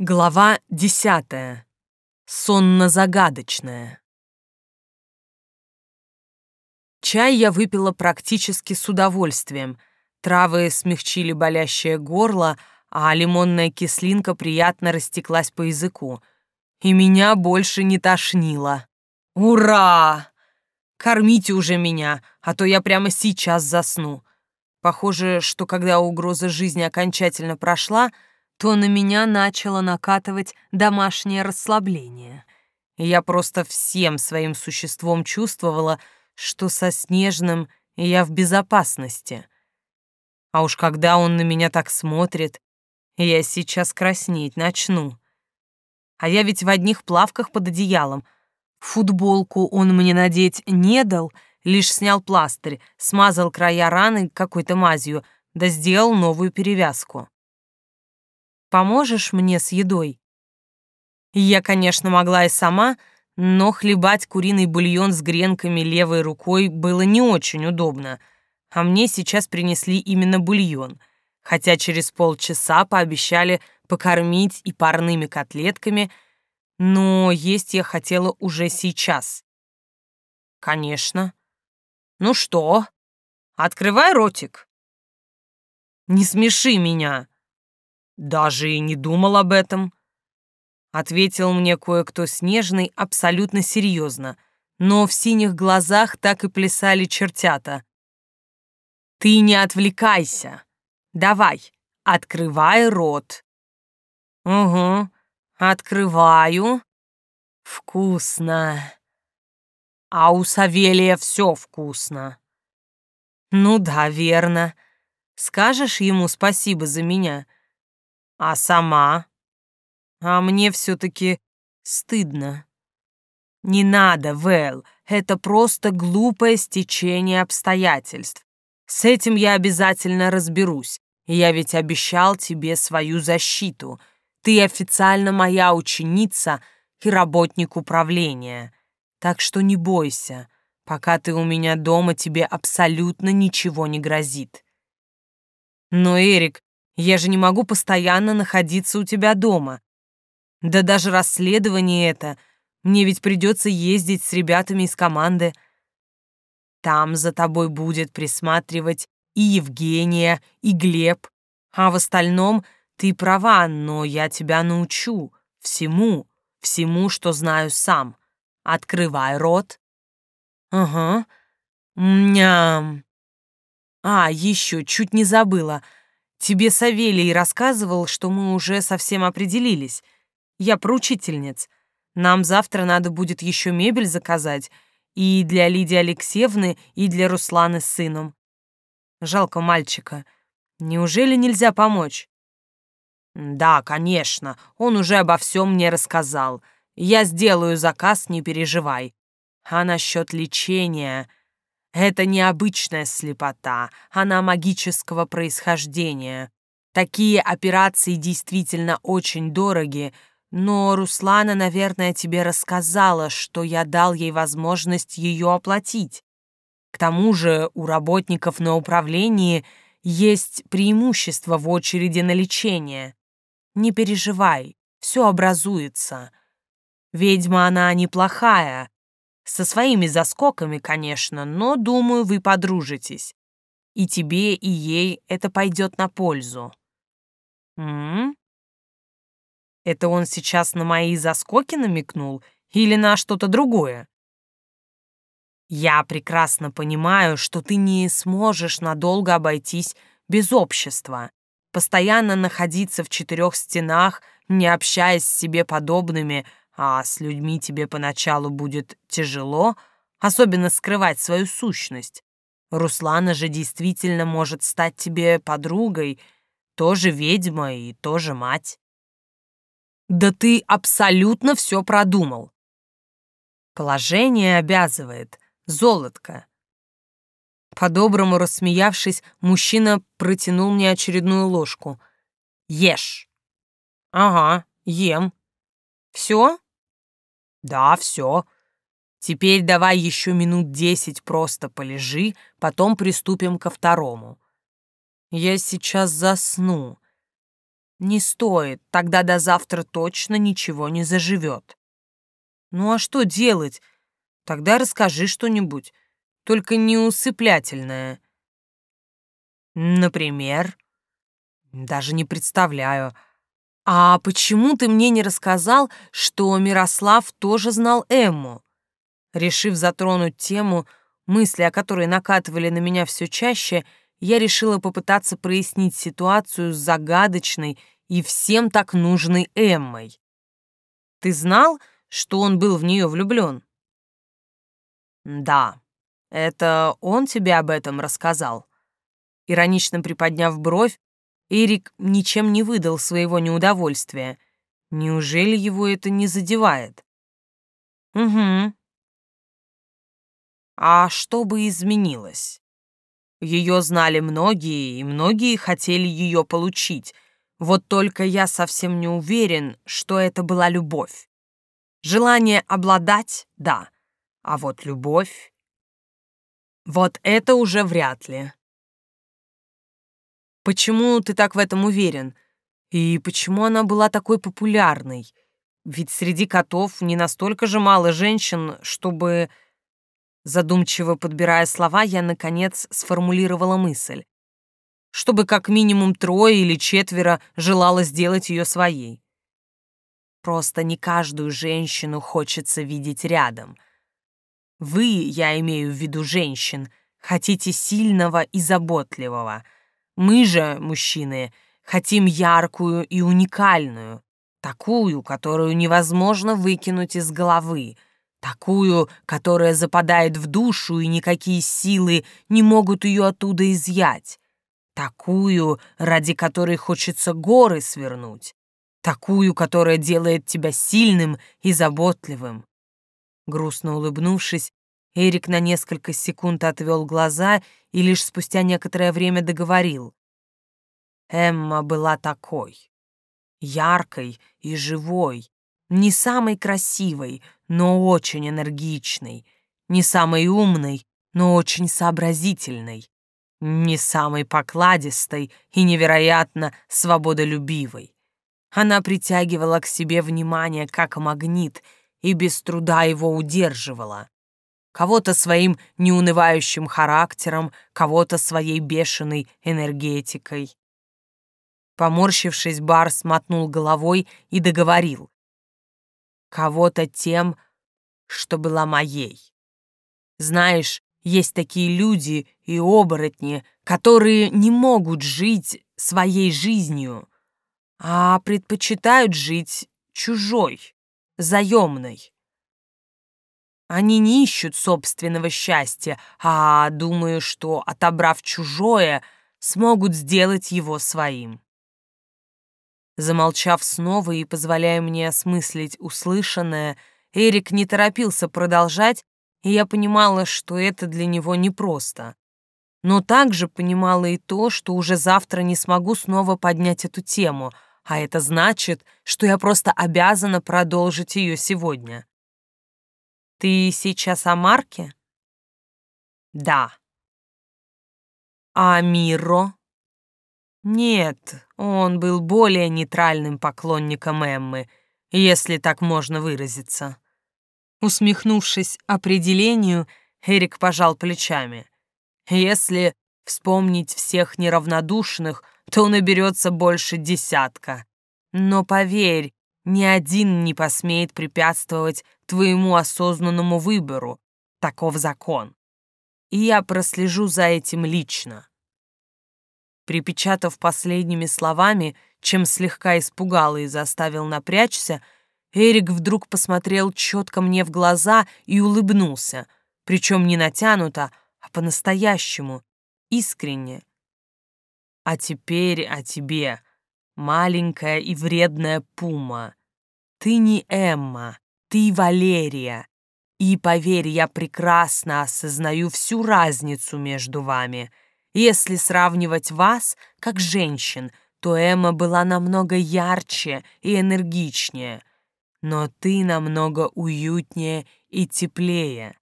Глава десятая. Сонно-загадочная. Чай я выпила практически с удовольствием. Травы смягчили болящее горло, а лимонная кислинка приятно растеклась по языку. И меня больше не тошнило. Ура! Кормите уже меня, а то я прямо сейчас засну. Похоже, что когда угроза жизни окончательно прошла — то на меня начало накатывать домашнее расслабление. Я просто всем своим существом чувствовала, что со Снежным я в безопасности. А уж когда он на меня так смотрит, я сейчас краснеть начну. А я ведь в одних плавках под одеялом. Футболку он мне надеть не дал, лишь снял пластырь, смазал края раны какой-то мазью, да сделал новую перевязку. Поможешь мне с едой?» Я, конечно, могла и сама, но хлебать куриный бульон с гренками левой рукой было не очень удобно, а мне сейчас принесли именно бульон, хотя через полчаса пообещали покормить и парными котлетками, но есть я хотела уже сейчас. «Конечно. Ну что, открывай ротик». «Не смеши меня», «Даже и не думал об этом», — ответил мне кое-кто снежный абсолютно серьезно, но в синих глазах так и плясали чертята. «Ты не отвлекайся. Давай, открывай рот». «Угу, открываю. Вкусно. А у Савелия все вкусно». «Ну да, верно. Скажешь ему спасибо за меня?» А сама? А мне все-таки стыдно. Не надо, Вэл, это просто глупое стечение обстоятельств. С этим я обязательно разберусь. Я ведь обещал тебе свою защиту. Ты официально моя ученица и работник управления. Так что не бойся. Пока ты у меня дома, тебе абсолютно ничего не грозит. Но, Эрик, я же не могу постоянно находиться у тебя дома. Да даже расследование это. Мне ведь придется ездить с ребятами из команды. Там за тобой будет присматривать и Евгения, и Глеб. А в остальном ты права, но я тебя научу. Всему, всему, что знаю сам. Открывай рот. Ага. Ням. А, еще чуть не забыла — Тебе Савелий рассказывал, что мы уже совсем определились. Я поручительниц. Нам завтра надо будет еще мебель заказать и для Лидии Алексеевны, и для Русланы с сыном. Жалко мальчика. Неужели нельзя помочь? Да, конечно, он уже обо всем мне рассказал. Я сделаю заказ, не переживай. А насчет лечения... Это необычная слепота, она магического происхождения. Такие операции действительно очень дороги, но Руслана, наверное, тебе рассказала, что я дал ей возможность ее оплатить. К тому же у работников на управлении есть преимущество в очереди на лечение. Не переживай, все образуется. Ведьма она неплохая, со своими заскоками, конечно, но, думаю, вы подружитесь. И тебе, и ей это пойдет на пользу. М, -м? Это он сейчас на мои заскоки намекнул или на что-то другое? Я прекрасно понимаю, что ты не сможешь надолго обойтись без общества. Постоянно находиться в четырех стенах, не общаясь с себе подобными, а с людьми тебе поначалу будет тяжело, особенно скрывать свою сущность. Руслана же действительно может стать тебе подругой, тоже ведьма и тоже мать. Да ты абсолютно все продумал. Положение обязывает, золотко. По-доброму рассмеявшись, мужчина протянул мне очередную ложку. Ешь. Ага, ем. Все? Да, все. Теперь давай еще минут десять просто полежи, потом приступим ко второму. Я сейчас засну. Не стоит, тогда до завтра точно ничего не заживет. Ну а что делать? Тогда расскажи что-нибудь, только не усыплятельное. Например? Даже не представляю. А почему ты мне не рассказал, что Мирослав тоже знал Эмму? Решив затронуть тему, мысли о которой накатывали на меня все чаще, я решила попытаться прояснить ситуацию с загадочной и всем так нужной Эммой. Ты знал, что он был в нее влюблен? Да, это он тебе об этом рассказал. Иронично приподняв бровь, Эрик ничем не выдал своего неудовольствия. Неужели его это не задевает? Угу. А что бы изменилось? Ее знали многие, и многие хотели ее получить. Вот только я совсем не уверен, что это была любовь. Желание обладать — да, а вот любовь... Вот это уже вряд ли. Почему ты так в этом уверен? И почему она была такой популярной? Ведь среди котов не настолько же мало женщин, чтобы Задумчиво подбирая слова, я, наконец, сформулировала мысль. Чтобы как минимум трое или четверо желало сделать ее своей. Просто не каждую женщину хочется видеть рядом. Вы, я имею в виду женщин, хотите сильного и заботливого. Мы же, мужчины, хотим яркую и уникальную, такую, которую невозможно выкинуть из головы — Такую, которая западает в душу, и никакие силы не могут ее оттуда изъять. Такую, ради которой хочется горы свернуть. Такую, которая делает тебя сильным и заботливым. Грустно улыбнувшись, Эрик на несколько секунд отвел глаза и лишь спустя некоторое время договорил. Эмма была такой, яркой и живой, не самой красивой, но очень энергичной, не самой умной, но очень сообразительной, не самой покладистой и невероятно свободолюбивой. Она притягивала к себе внимание как магнит и без труда его удерживала. Кого-то своим неунывающим характером, кого-то своей бешеной энергетикой. Поморщившись, Барс мотнул головой и договорил кого-то тем, что была моей. Знаешь, есть такие люди и оборотни, которые не могут жить своей жизнью, а предпочитают жить чужой, заемной. Они не ищут собственного счастья, а думаю, что, отобрав чужое, смогут сделать его своим. Замолчав снова и позволяя мне осмыслить услышанное, Эрик не торопился продолжать, и я понимала, что это для него непросто. Но также понимала и то, что уже завтра не смогу снова поднять эту тему, а это значит, что я просто обязана продолжить ее сегодня. «Ты сейчас о Марке?» «Да». «А Миро?» Нет, он был более нейтральным поклонником Эммы, если так можно выразиться. Усмехнувшись определению, Эрик пожал плечами. Если вспомнить всех неравнодушных, то наберется больше десятка. Но поверь, ни один не посмеет препятствовать твоему осознанному выбору. Таков закон. И я прослежу за этим лично. Припечатав последними словами, чем слегка испугал и заставил напрячься, Эрик вдруг посмотрел четко мне в глаза и улыбнулся, причем не натянуто, а по-настоящему, искренне. «А теперь о тебе, маленькая и вредная пума. Ты не Эмма, ты Валерия. И поверь, я прекрасно осознаю всю разницу между вами». Если сравнивать вас, как женщин, то Эмма была намного ярче и энергичнее, но ты намного уютнее и теплее.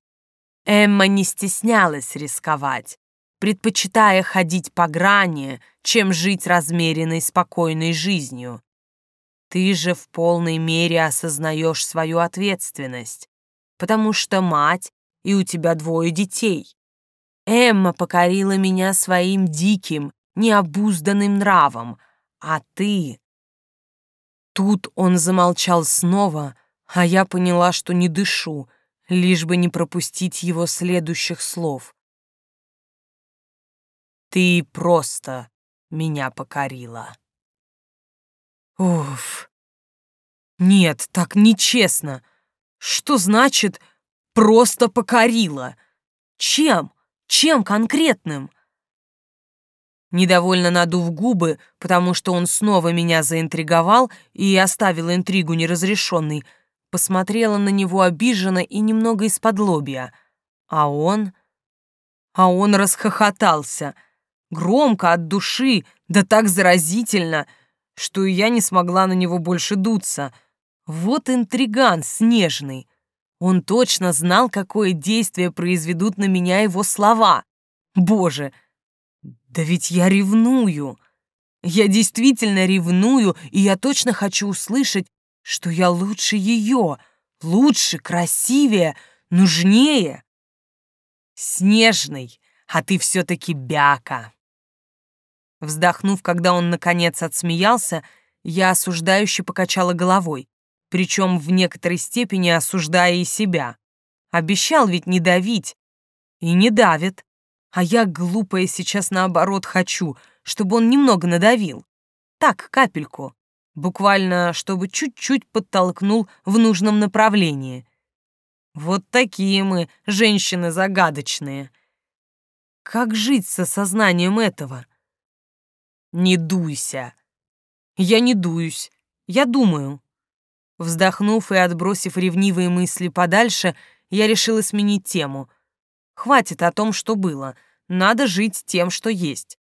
Эмма не стеснялась рисковать, предпочитая ходить по грани, чем жить размеренной, спокойной жизнью. Ты же в полной мере осознаешь свою ответственность, потому что мать, и у тебя двое детей. Эмма покорила меня своим диким, необузданным нравом, а ты... Тут он замолчал снова, а я поняла, что не дышу, лишь бы не пропустить его следующих слов. Ты просто меня покорила. Уф. Нет, так нечестно. Что значит «просто покорила»? Чем? Чем конкретным? Недовольно надув губы, потому что он снова меня заинтриговал и оставил интригу неразрешенной, посмотрела на него обиженно и немного из-под лобья. А он... А он расхохотался. Громко, от души, да так заразительно, что и я не смогла на него больше дуться. Вот интриган снежный. Он точно знал, какое действие произведут на меня его слова. Боже, да ведь я ревную. Я действительно ревную, и я точно хочу услышать, что я лучше ее, лучше, красивее, нужнее. Снежный, а ты все-таки бяка. Вздохнув, когда он наконец отсмеялся, я осуждающе покачала головой причем в некоторой степени осуждая и себя. Обещал ведь не давить. И не давит. А я, глупая, сейчас наоборот хочу, чтобы он немного надавил. Так, капельку. Буквально, чтобы чуть-чуть подтолкнул в нужном направлении. Вот такие мы, женщины загадочные. Как жить со сознанием этого? Не дуйся. Я не дуюсь. Я думаю. Вздохнув и отбросив ревнивые мысли подальше, я решила сменить тему. Хватит о том, что было. Надо жить тем, что есть.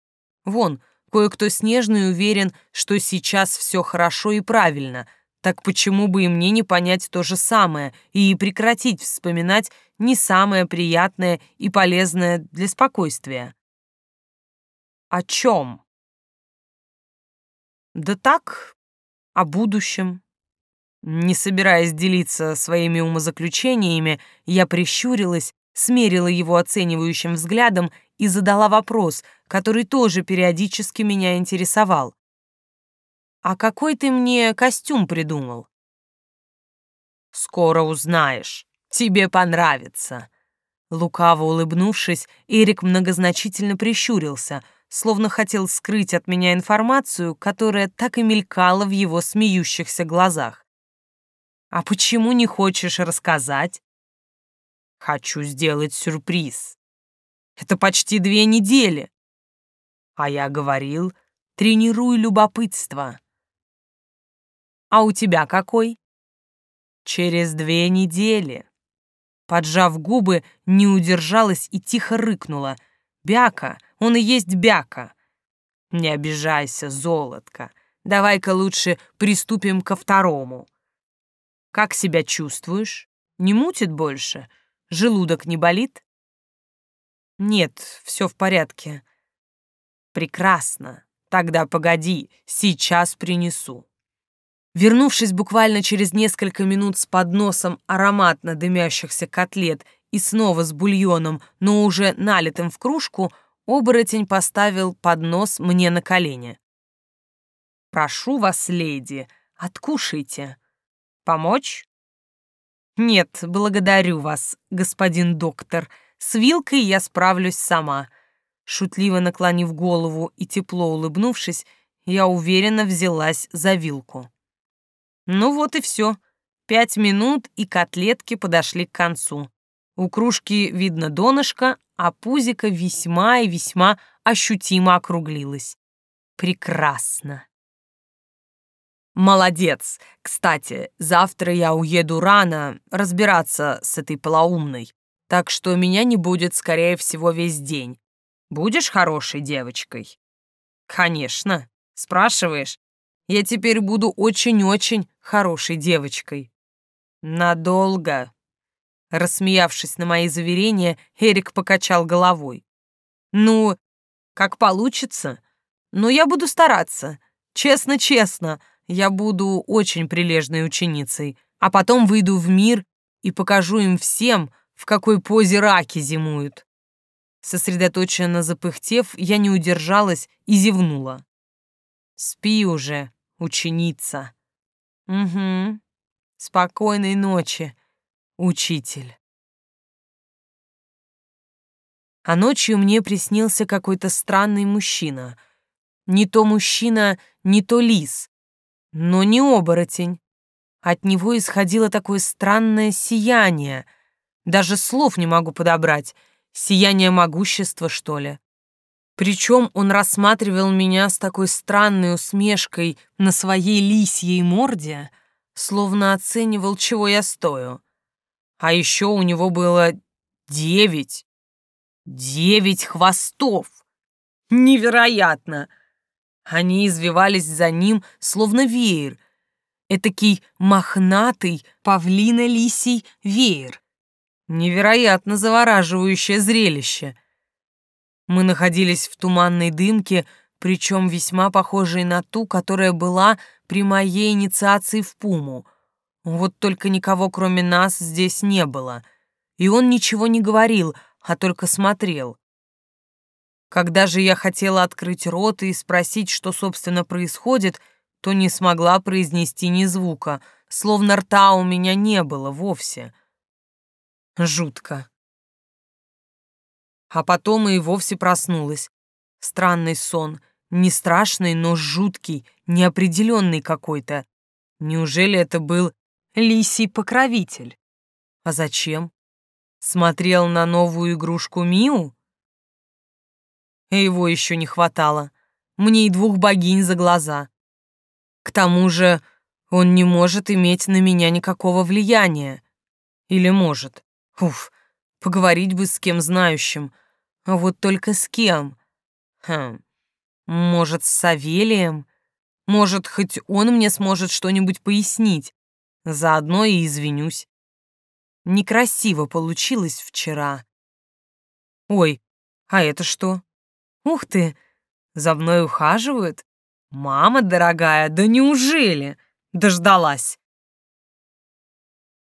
Вон, кое-кто снежный уверен, что сейчас все хорошо и правильно. Так почему бы и мне не понять то же самое и прекратить вспоминать не самое приятное и полезное для спокойствия? О чем? Да так, о будущем. Не собираясь делиться своими умозаключениями, я прищурилась, смерила его оценивающим взглядом и задала вопрос, который тоже периодически меня интересовал. «А какой ты мне костюм придумал?» «Скоро узнаешь. Тебе понравится». Лукаво улыбнувшись, Эрик многозначительно прищурился, словно хотел скрыть от меня информацию, которая так и мелькала в его смеющихся глазах. А почему не хочешь рассказать? Хочу сделать сюрприз. Это почти две недели. А я говорил, тренируй любопытство. А у тебя какой? Через две недели. Поджав губы, не удержалась и тихо рыкнула. Бяка, он и есть бяка. Не обижайся, золотко. Давай-ка лучше приступим ко второму. Как себя чувствуешь? Не мутит больше? Желудок не болит? Нет, все в порядке. Прекрасно. Тогда погоди, сейчас принесу. Вернувшись буквально через несколько минут с подносом ароматно дымящихся котлет и снова с бульоном, но уже налитым в кружку, оборотень поставил поднос мне на колени. «Прошу вас, леди, откушайте. Помочь? Нет, благодарю вас, господин доктор. С вилкой я справлюсь сама. Шутливо наклонив голову и тепло улыбнувшись, я уверенно взялась за вилку. Ну вот и все. Пять минут, и котлетки подошли к концу. У кружки видно донышко, а пузико весьма и весьма ощутимо округлилось. Прекрасно. Молодец. Кстати, завтра я уеду рано разбираться с этой полоумной, так что меня не будет, скорее всего, весь день. Будешь хорошей девочкой? Конечно. Спрашиваешь? Я теперь буду очень-очень хорошей девочкой. Надолго. Рассмеявшись на мои заверения, Эрик покачал головой. Ну, как получится. Но я буду стараться. Честно-честно, я буду очень прилежной ученицей, а потом выйду в мир и покажу им всем, в какой позе раки зимуют. Сосредоточенно запыхтев, я не удержалась и зевнула. «Спи уже, ученица». «Угу. Спокойной ночи, учитель». А ночью мне приснился какой-то странный мужчина. Не то мужчина, не то лис, но не оборотень. От него исходило такое странное сияние. Даже слов не могу подобрать — Сияние могущества, что ли? Причем он рассматривал меня с такой странной усмешкой на своей лисьей морде, словно оценивал, чего я стою. А еще у него было девять. Девять хвостов! Невероятно! Они извивались за ним, словно веер. Этакий мохнатый павлино-лисий веер. Невероятно завораживающее зрелище. Мы находились в туманной дымке, причем весьма похожей на ту, которая была при моей инициации в Пуму. Вот только никого, кроме нас, здесь не было. И он ничего не говорил, а только смотрел. Когда же я хотела открыть рот и спросить, что, собственно, происходит, то не смогла произнести ни звука, словно рта у меня не было вовсе. Жутко. А потом и вовсе проснулась. Странный сон. Не страшный, но жуткий, неопределенный какой-то. Неужели это был лисий покровитель? А зачем? Смотрел на новую игрушку Миу? Его еще не хватало. Мне и двух богинь за глаза. К тому же он не может иметь на меня никакого влияния. Или может? Уф, поговорить бы с кем знающим. А вот только с кем? Хм, может, с Савелием? Может, хоть он мне сможет что-нибудь пояснить. Заодно и извинюсь. Некрасиво получилось вчера. Ой, а это что? Ух ты, за мной ухаживают? Мама дорогая, да неужели? Дождалась.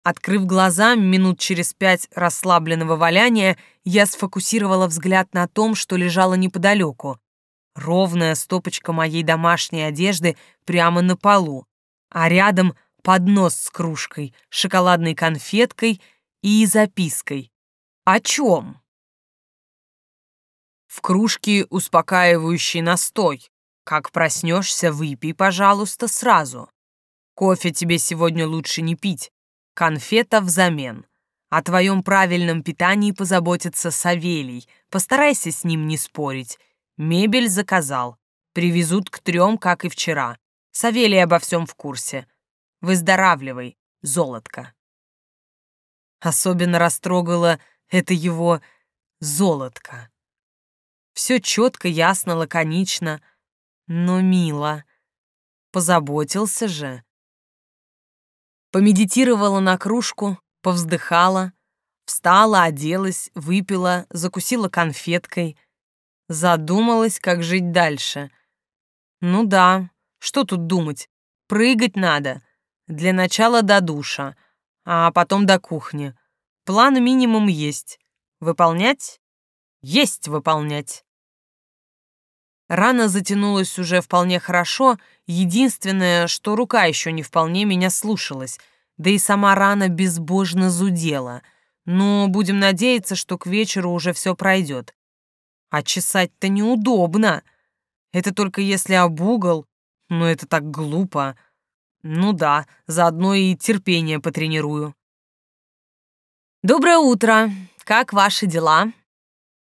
Открыв глаза, минут через пять расслабленного валяния, я сфокусировала взгляд на том, что лежало неподалеку. Ровная стопочка моей домашней одежды прямо на полу, а рядом поднос с кружкой, шоколадной конфеткой и запиской. О чем? В кружке успокаивающий настой. Как проснешься, выпей, пожалуйста, сразу. Кофе тебе сегодня лучше не пить. Конфета взамен. О твоем правильном питании позаботится Савелий. Постарайся с ним не спорить. Мебель заказал. Привезут к трем, как и вчера. Савелий обо всем в курсе. Выздоравливай, золотко. Особенно растрогало это его золотко. Все четко, ясно, лаконично, но мило. Позаботился же. Помедитировала на кружку, повздыхала, встала, оделась, выпила, закусила конфеткой. Задумалась, как жить дальше. Ну да, что тут думать? Прыгать надо. Для начала до душа, а потом до кухни. План минимум есть. Выполнять? Есть выполнять. Рана затянулась уже вполне хорошо, единственное, что рука еще не вполне меня слушалась, да и сама рана безбожно зудела. Но будем надеяться, что к вечеру уже все пройдет. А чесать-то неудобно. Это только если об угол, но это так глупо. Ну да, заодно и терпение потренирую. «Доброе утро! Как ваши дела?»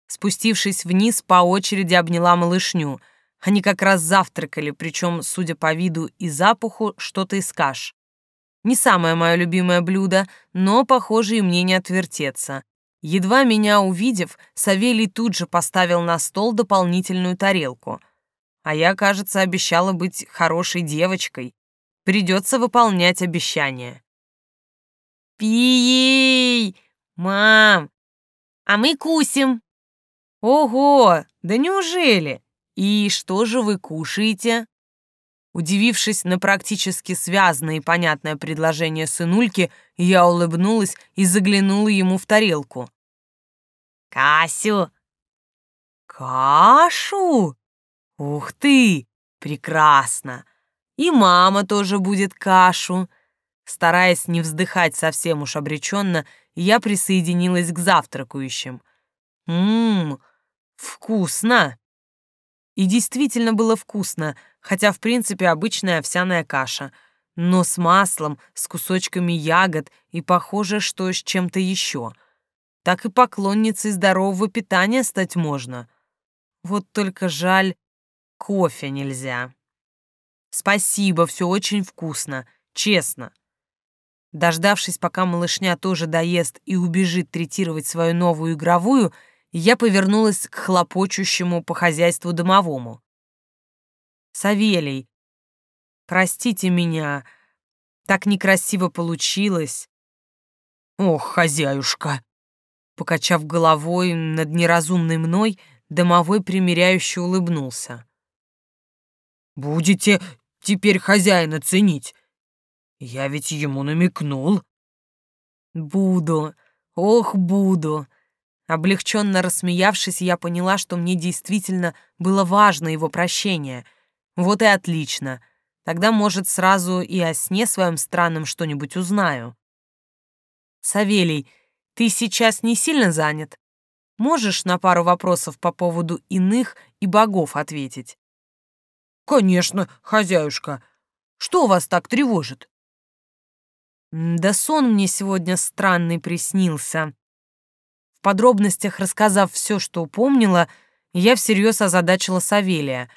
Спустившись вниз, по очереди обняла малышню. Они как раз завтракали, причем, судя по виду и запаху, что-то из каш. Не самое мое любимое блюдо, но, похоже, и мне не отвертеться. Едва меня увидев, Савелий тут же поставил на стол дополнительную тарелку. А я, кажется, обещала быть хорошей девочкой. Придется выполнять обещание. «Пи! Мам! А мы кусим!» Ого, да неужели? И что же вы кушаете? Удивившись на практически связанное и понятное предложение сынульки, я улыбнулась и заглянула ему в тарелку. «Касю!» «Кашу? Ух ты! Прекрасно! И мама тоже будет кашу!» Стараясь не вздыхать совсем уж обреченно, я присоединилась к завтракающим. «Ммм, вкусно!» И действительно было вкусно, хотя в принципе обычная овсяная каша, но с маслом, с кусочками ягод и похоже, что с чем-то еще. Так и поклонницей здорового питания стать можно. Вот только жаль, кофе нельзя. Спасибо, все очень вкусно, честно. Дождавшись, пока малышня тоже доест и убежит третировать свою новую игровую, я повернулась к хлопочущему по хозяйству домовому. «Савелий, простите меня, так некрасиво получилось». «Ох, хозяюшка!» Покачав головой над неразумной мной, домовой примиряюще улыбнулся. «Будете теперь хозяина ценить? Я ведь ему намекнул». «Буду, ох, буду!» Облегченно рассмеявшись, я поняла, что мне действительно было важно его прощение. Вот и отлично. Тогда, может, сразу и о сне своем странном что-нибудь узнаю. Савелий, ты сейчас не сильно занят? Можешь на пару вопросов по поводу иных и богов ответить? Конечно, хозяюшка. Что вас так тревожит? Да сон мне сегодня странный приснился. В подробностях рассказав все, что упомнила, я всерьез озадачила Савелия.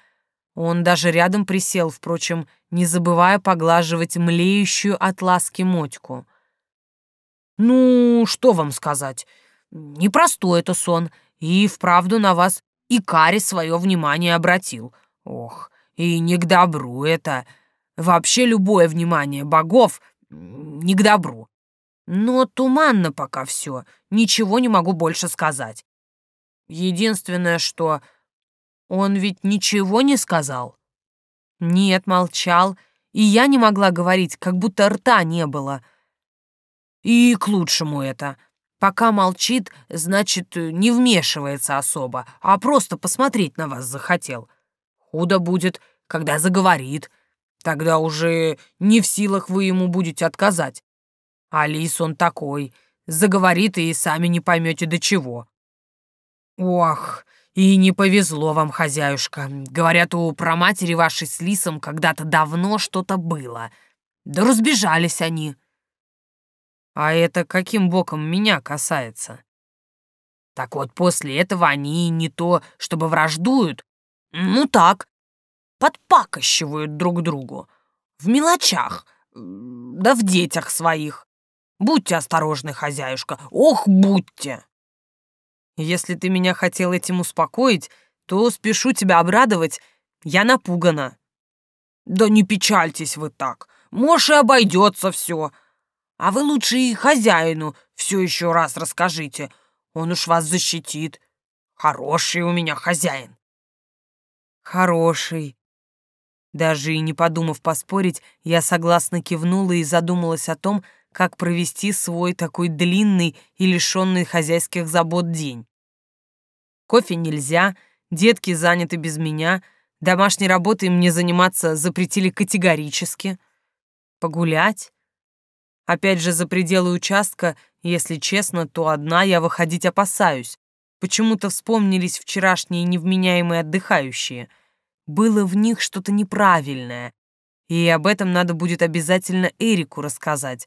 Он даже рядом присел, впрочем, не забывая поглаживать млеющую от ласки мотьку. «Ну, что вам сказать? Непростой это сон, и вправду на вас и Кари свое внимание обратил. Ох, и не к добру это. Вообще любое внимание богов не к добру. Но туманно пока все, ничего не могу больше сказать. Единственное, что... Он ведь ничего не сказал? Нет, молчал, и я не могла говорить, как будто рта не было. И к лучшему это. Пока молчит, значит, не вмешивается особо, а просто посмотреть на вас захотел. Худо будет, когда заговорит. Тогда уже не в силах вы ему будете отказать. Алис он такой, заговорит и сами не поймете до чего. Ох, и не повезло вам, хозяюшка. Говорят, у проматери вашей с Лисом когда-то давно что-то было. Да разбежались они. А это каким боком меня касается? Так вот, после этого они не то, чтобы враждуют, ну так, подпакощивают друг другу. В мелочах, да в детях своих. Будьте осторожны, хозяюшка. Ох, будьте. Если ты меня хотел этим успокоить, то спешу тебя обрадовать. Я напугана. Да не печальтесь вы так. Может, и обойдется все. А вы лучше и хозяину все еще раз расскажите. Он уж вас защитит. Хороший у меня хозяин. Хороший. Даже и не подумав поспорить, я согласно кивнула и задумалась о том, как провести свой такой длинный и лишенный хозяйских забот день. Кофе нельзя, детки заняты без меня, домашней работой мне заниматься запретили категорически. Погулять? Опять же, за пределы участка, если честно, то одна я выходить опасаюсь. Почему-то вспомнились вчерашние невменяемые отдыхающие. Было в них что-то неправильное, и об этом надо будет обязательно Эрику рассказать,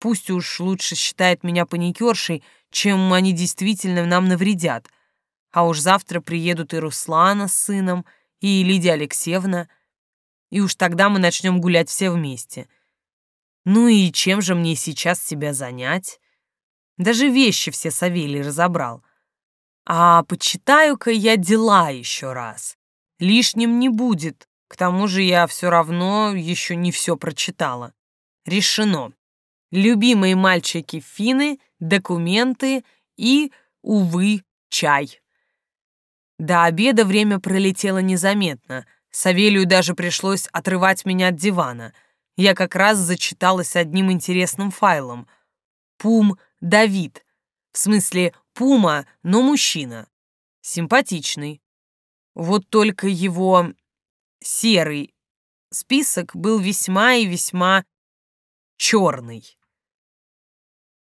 Пусть уж лучше считает меня паникершей, чем они действительно нам навредят. А уж завтра приедут и Руслана с сыном, и Лидия Алексеевна, и уж тогда мы начнем гулять все вместе. Ну и чем же мне сейчас себя занять? Даже вещи все Савелий разобрал. А почитаю-ка я дела еще раз. Лишним не будет. К тому же я все равно еще не все прочитала. Решено любимые мальчики финны, документы и, увы, чай. До обеда время пролетело незаметно. Савелию даже пришлось отрывать меня от дивана. Я как раз зачиталась одним интересным файлом. Пум Давид. В смысле, пума, но мужчина. Симпатичный. Вот только его серый список был весьма и весьма черный.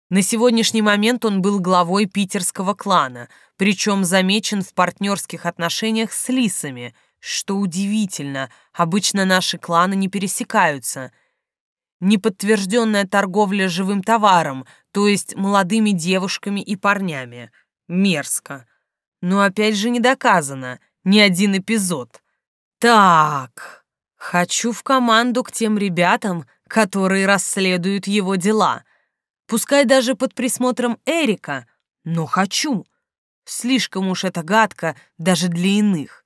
На сегодняшний момент он был главой питерского клана, причем замечен в партнерских отношениях с лисами, что удивительно, обычно наши кланы не пересекаются. Неподтвержденная торговля живым товаром, то есть молодыми девушками и парнями. Мерзко. Но опять же не доказано, ни один эпизод. Так, хочу в команду к тем ребятам, которые расследуют его дела. Пускай даже под присмотром Эрика, но хочу. Слишком уж это гадко даже для иных.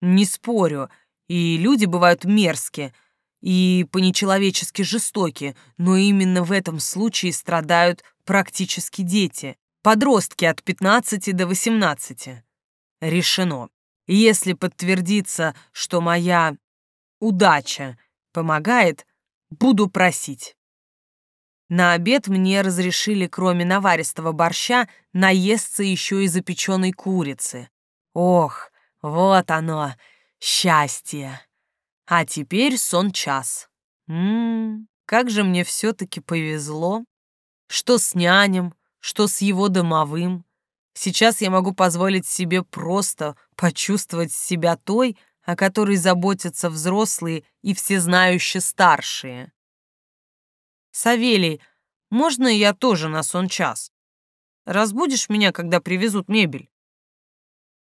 Не спорю, и люди бывают мерзкие, и по-нечеловечески жестоки, но именно в этом случае страдают практически дети, подростки от 15 до 18. Решено. Если подтвердится, что моя удача помогает, буду просить. На обед мне разрешили, кроме наваристого борща, наесться еще и запеченной курицы. Ох, вот оно, счастье. А теперь сон час. Ммм, как же мне все-таки повезло. Что с нянем, что с его домовым. Сейчас я могу позволить себе просто почувствовать себя той, о которой заботятся взрослые и всезнающие старшие. «Савелий, можно я тоже на сон час? Разбудишь меня, когда привезут мебель?»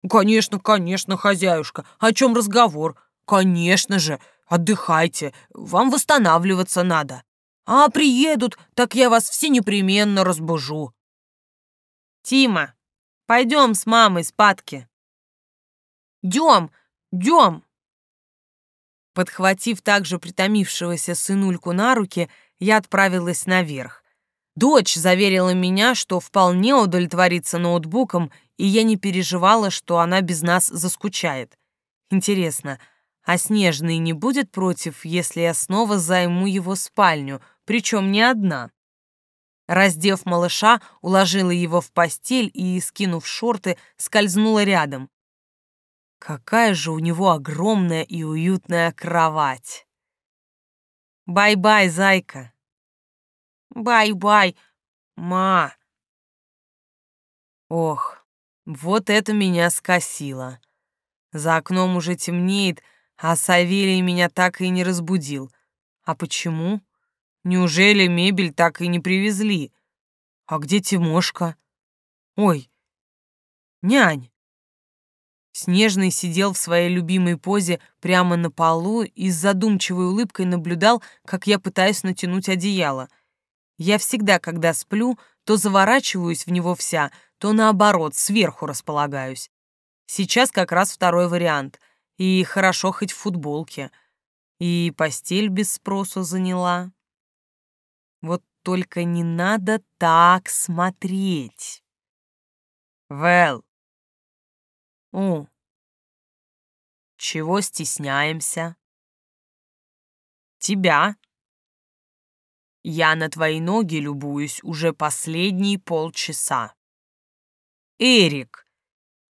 «Конечно, конечно, хозяюшка. О чем разговор? Конечно же. Отдыхайте. Вам восстанавливаться надо. А приедут, так я вас все непременно разбужу». «Тима, пойдем с мамой спадки». «Дем, дем!» Подхватив также притомившегося сынульку на руки, я отправилась наверх. Дочь заверила меня, что вполне удовлетворится ноутбуком, и я не переживала, что она без нас заскучает. Интересно, а Снежный не будет против, если я снова займу его спальню, причем не одна? Раздев малыша, уложила его в постель и, скинув шорты, скользнула рядом. Какая же у него огромная и уютная кровать! Бай-бай, зайка. Бай-бай, ма. Ох, вот это меня скосило. За окном уже темнеет, а Савелий меня так и не разбудил. А почему? Неужели мебель так и не привезли? А где Тимошка? Ой, нянь. Снежный сидел в своей любимой позе прямо на полу и с задумчивой улыбкой наблюдал, как я пытаюсь натянуть одеяло. Я всегда, когда сплю, то заворачиваюсь в него вся, то наоборот, сверху располагаюсь. Сейчас как раз второй вариант. И хорошо хоть в футболке. И постель без спросу заняла. Вот только не надо так смотреть. Вэл, «У, чего стесняемся?» «Тебя. Я на твои ноги любуюсь уже последние полчаса». «Эрик!»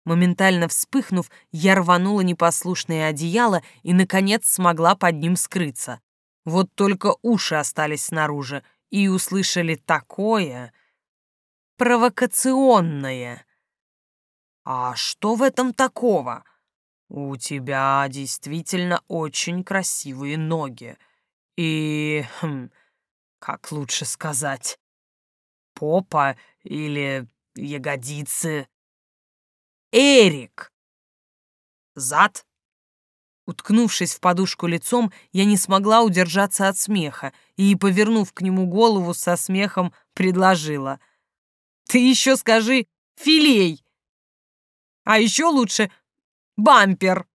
Моментально вспыхнув, я рванула непослушное одеяло и, наконец, смогла под ним скрыться. Вот только уши остались снаружи и услышали такое провокационное. «А что в этом такого? У тебя действительно очень красивые ноги. И, хм, как лучше сказать, попа или ягодицы?» «Эрик!» «Зад?» Уткнувшись в подушку лицом, я не смогла удержаться от смеха и, повернув к нему голову со смехом, предложила. «Ты еще скажи «филей!» А еще лучше бампер.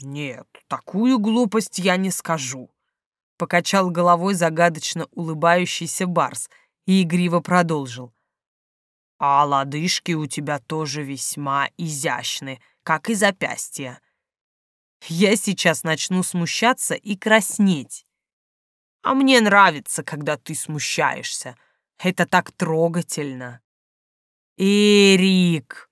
Нет, такую глупость я не скажу. Покачал головой загадочно улыбающийся Барс и игриво продолжил. А лодыжки у тебя тоже весьма изящны, как и запястья. Я сейчас начну смущаться и краснеть. А мне нравится, когда ты смущаешься. Это так трогательно. Эрик!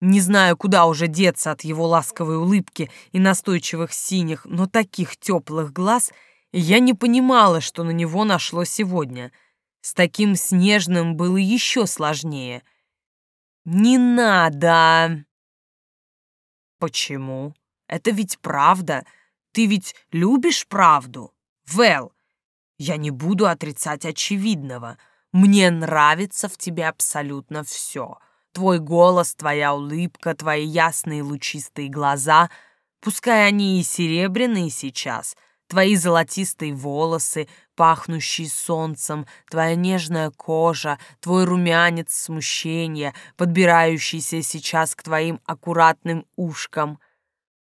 Не знаю, куда уже деться от его ласковой улыбки и настойчивых синих, но таких теплых глаз я не понимала, что на него нашло сегодня. С таким снежным было еще сложнее. «Не надо!» «Почему? Это ведь правда. Ты ведь любишь правду? Вэл, я не буду отрицать очевидного. Мне нравится в тебе абсолютно все. Твой голос, твоя улыбка, твои ясные лучистые глаза, пускай они и серебряные сейчас, твои золотистые волосы, пахнущие солнцем, твоя нежная кожа, твой румянец смущения, подбирающийся сейчас к твоим аккуратным ушкам.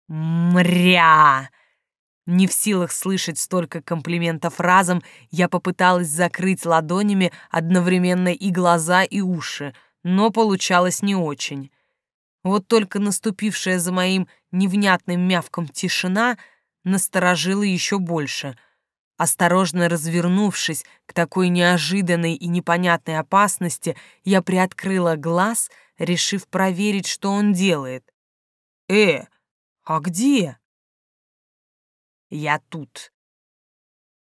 Мря! Не в силах слышать столько комплиментов разом, я попыталась закрыть ладонями одновременно и глаза, и уши, но получалось не очень. Вот только наступившая за моим невнятным мявком тишина насторожила еще больше. Осторожно развернувшись к такой неожиданной и непонятной опасности, я приоткрыла глаз, решив проверить, что он делает. «Э, а где?» Я тут.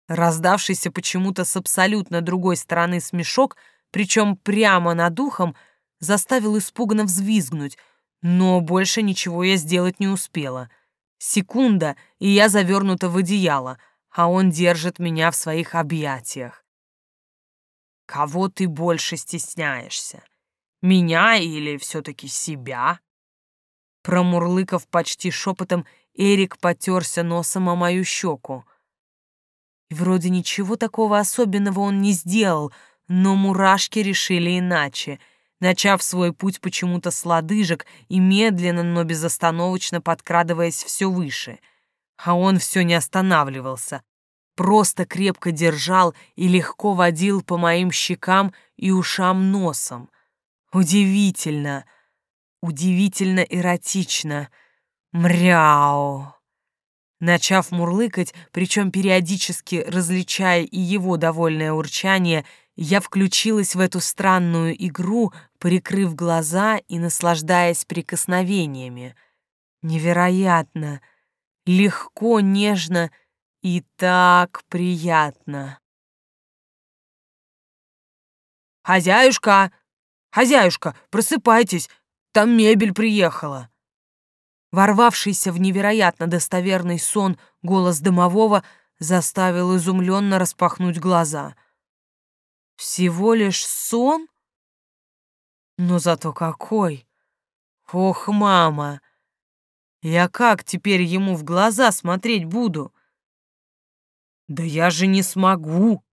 Раздавшийся почему-то с абсолютно другой стороны смешок, причем прямо над ухом, заставил испуганно взвизгнуть, но больше ничего я сделать не успела. Секунда, и я завернута в одеяло, а он держит меня в своих объятиях. Кого ты больше стесняешься? Меня или все-таки себя? Промурлыков почти шепотом, Эрик потерся носом о мою щеку. И вроде ничего такого особенного он не сделал, но мурашки решили иначе, начав свой путь почему-то с лодыжек и медленно, но безостановочно подкрадываясь все выше. А он все не останавливался, просто крепко держал и легко водил по моим щекам и ушам носом. Удивительно, удивительно эротично — Мряу. Начав мурлыкать, причем периодически различая и его довольное урчание, я включилась в эту странную игру, прикрыв глаза и наслаждаясь прикосновениями. Невероятно, легко, нежно и так приятно. «Хозяюшка! Хозяюшка, просыпайтесь! Там мебель приехала!» Ворвавшийся в невероятно достоверный сон голос домового заставил изумленно распахнуть глаза. Всего лишь сон? Но зато какой! Ох, мама! Я как теперь ему в глаза смотреть буду? Да я же не смогу!